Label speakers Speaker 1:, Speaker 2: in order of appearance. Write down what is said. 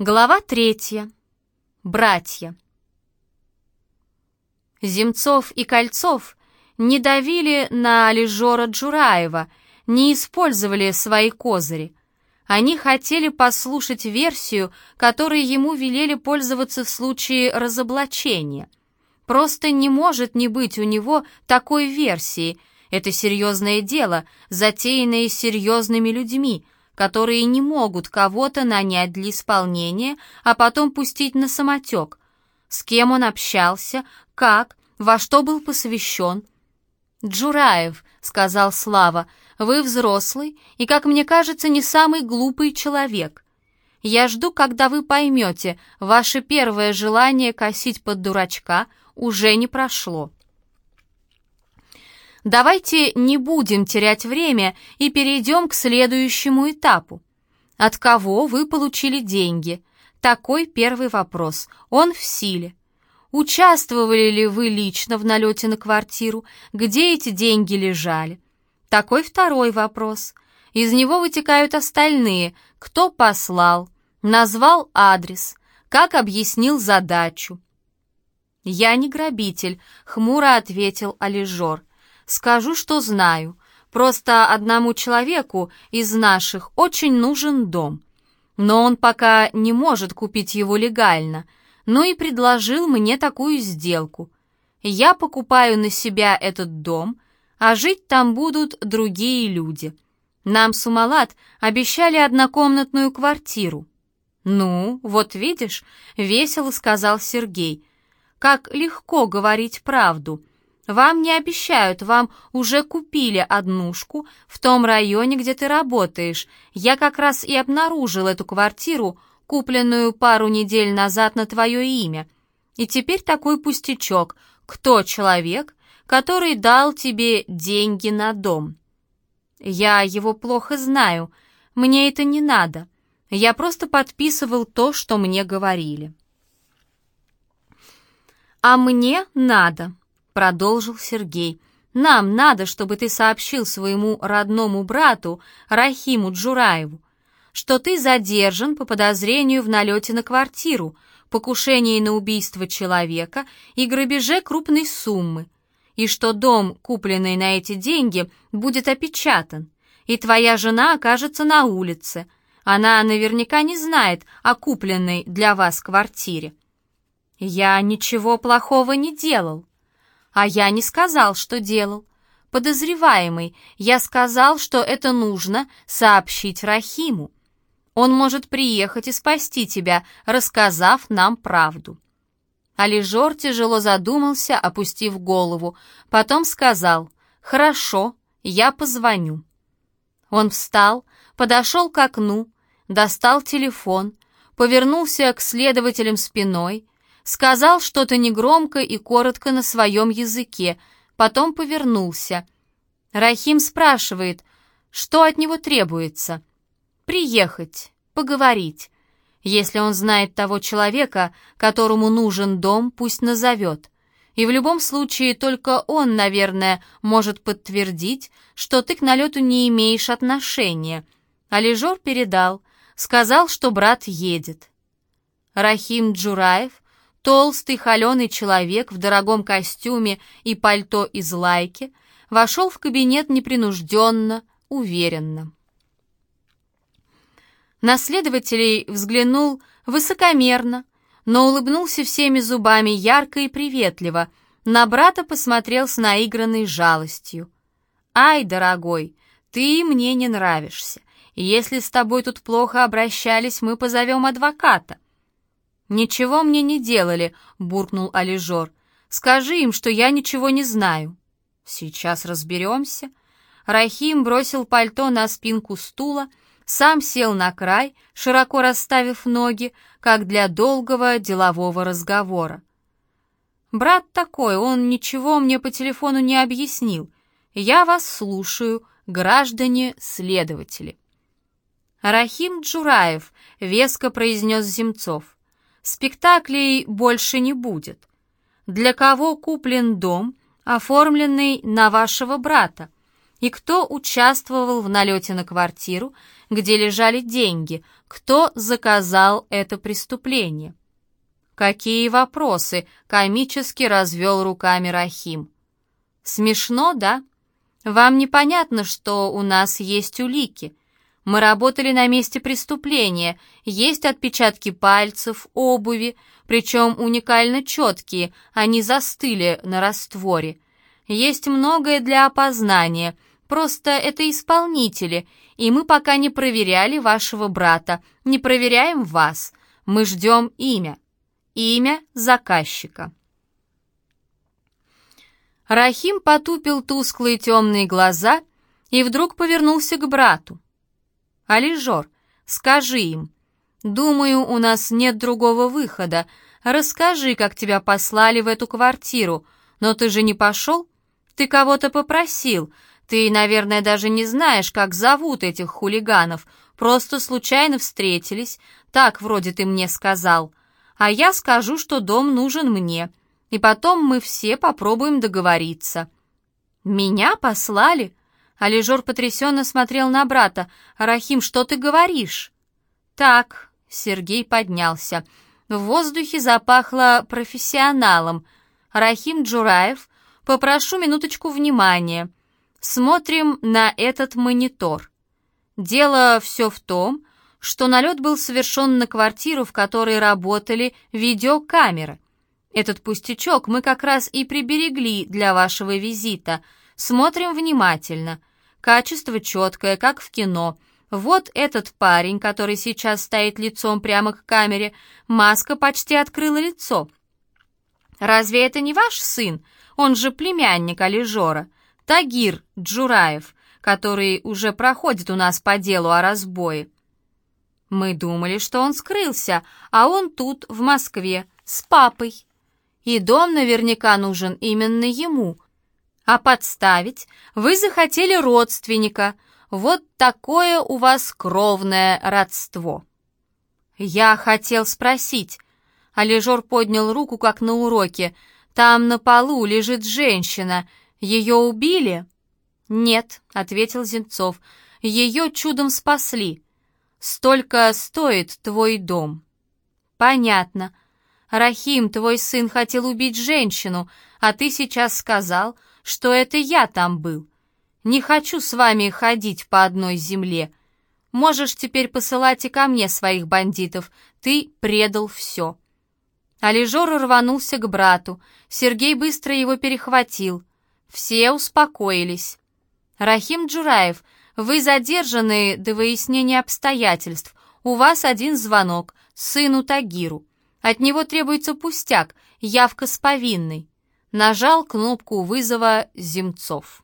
Speaker 1: Глава третья. Братья. Земцов и Кольцов не давили на Алижора Джураева, не использовали свои козыри. Они хотели послушать версию, которой ему велели пользоваться в случае разоблачения. Просто не может не быть у него такой версии. Это серьезное дело, затеянное серьезными людьми — которые не могут кого-то нанять для исполнения, а потом пустить на самотек. С кем он общался, как, во что был посвящен. «Джураев», — сказал Слава, — «вы взрослый и, как мне кажется, не самый глупый человек. Я жду, когда вы поймете, ваше первое желание косить под дурачка уже не прошло». Давайте не будем терять время и перейдем к следующему этапу. От кого вы получили деньги? Такой первый вопрос. Он в силе. Участвовали ли вы лично в налете на квартиру? Где эти деньги лежали? Такой второй вопрос. Из него вытекают остальные. Кто послал? Назвал адрес? Как объяснил задачу? «Я не грабитель», — хмуро ответил Алижор. Скажу, что знаю. Просто одному человеку из наших очень нужен дом. Но он пока не может купить его легально, но и предложил мне такую сделку. Я покупаю на себя этот дом, а жить там будут другие люди. Нам с Умалат обещали однокомнатную квартиру. «Ну, вот видишь», — весело сказал Сергей, — «как легко говорить правду». Вам не обещают, вам уже купили однушку в том районе, где ты работаешь. Я как раз и обнаружил эту квартиру, купленную пару недель назад на твое имя. И теперь такой пустячок. Кто человек, который дал тебе деньги на дом? Я его плохо знаю. Мне это не надо. Я просто подписывал то, что мне говорили. А мне надо продолжил Сергей. «Нам надо, чтобы ты сообщил своему родному брату Рахиму Джураеву, что ты задержан по подозрению в налете на квартиру, покушении на убийство человека и грабеже крупной суммы, и что дом, купленный на эти деньги, будет опечатан, и твоя жена окажется на улице. Она наверняка не знает о купленной для вас квартире». «Я ничего плохого не делал», а я не сказал, что делал. Подозреваемый, я сказал, что это нужно сообщить Рахиму. Он может приехать и спасти тебя, рассказав нам правду». Алижор тяжело задумался, опустив голову, потом сказал «Хорошо, я позвоню». Он встал, подошел к окну, достал телефон, повернулся к следователям спиной, сказал что-то негромко и коротко на своем языке, потом повернулся. Рахим спрашивает, что от него требуется. «Приехать, поговорить. Если он знает того человека, которому нужен дом, пусть назовет. И в любом случае только он, наверное, может подтвердить, что ты к налету не имеешь отношения. А Лежор передал, сказал, что брат едет. Рахим Джураев Толстый, холеный человек в дорогом костюме и пальто из лайки вошел в кабинет непринужденно, уверенно. На следователей взглянул высокомерно, но улыбнулся всеми зубами ярко и приветливо, на брата посмотрел с наигранной жалостью. «Ай, дорогой, ты мне не нравишься. Если с тобой тут плохо обращались, мы позовем адвоката. «Ничего мне не делали», — буркнул Алижор. «Скажи им, что я ничего не знаю». «Сейчас разберемся». Рахим бросил пальто на спинку стула, сам сел на край, широко расставив ноги, как для долгого делового разговора. «Брат такой, он ничего мне по телефону не объяснил. Я вас слушаю, граждане-следователи». «Рахим Джураев», — веско произнес Земцов спектаклей больше не будет. Для кого куплен дом, оформленный на вашего брата? и кто участвовал в налете на квартиру, где лежали деньги, кто заказал это преступление. «Какие вопросы?» — комически развел руками Рахим. «Смешно, да? Вам непонятно, что у нас есть улики. Мы работали на месте преступления, есть отпечатки пальцев, обуви, причем уникально четкие, они застыли на растворе. Есть многое для опознания, просто это исполнители, и мы пока не проверяли вашего брата, не проверяем вас, мы ждем имя. Имя заказчика. Рахим потупил тусклые темные глаза и вдруг повернулся к брату. «Алижор, скажи им. Думаю, у нас нет другого выхода. Расскажи, как тебя послали в эту квартиру. Но ты же не пошел? Ты кого-то попросил. Ты, наверное, даже не знаешь, как зовут этих хулиганов. Просто случайно встретились. Так вроде ты мне сказал а я скажу, что дом нужен мне, и потом мы все попробуем договориться». «Меня послали?» Алижор потрясенно смотрел на брата. «Рахим, что ты говоришь?» «Так», — Сергей поднялся. В воздухе запахло профессионалом. «Рахим Джураев, попрошу минуточку внимания. Смотрим на этот монитор. Дело все в том, что налет был совершен на квартиру, в которой работали видеокамеры. Этот пустячок мы как раз и приберегли для вашего визита. Смотрим внимательно. Качество четкое, как в кино. Вот этот парень, который сейчас стоит лицом прямо к камере, маска почти открыла лицо. Разве это не ваш сын? Он же племянник Алижора. Тагир Джураев, который уже проходит у нас по делу о разбое. Мы думали, что он скрылся, а он тут, в Москве, с папой. И дом наверняка нужен именно ему. А подставить вы захотели родственника. Вот такое у вас кровное родство. Я хотел спросить. Алижор поднял руку, как на уроке. Там на полу лежит женщина. Ее убили? Нет, ответил Зенцов. Ее чудом спасли. Столько стоит твой дом». «Понятно. Рахим, твой сын хотел убить женщину, а ты сейчас сказал, что это я там был. Не хочу с вами ходить по одной земле. Можешь теперь посылать и ко мне своих бандитов. Ты предал все». Алижор рванулся к брату. Сергей быстро его перехватил. Все успокоились. «Рахим Джураев, вы задержаны до выяснения обстоятельств. У вас один звонок, сыну Тагиру. От него требуется пустяк, явка с повинной. Нажал кнопку вызова Земцов.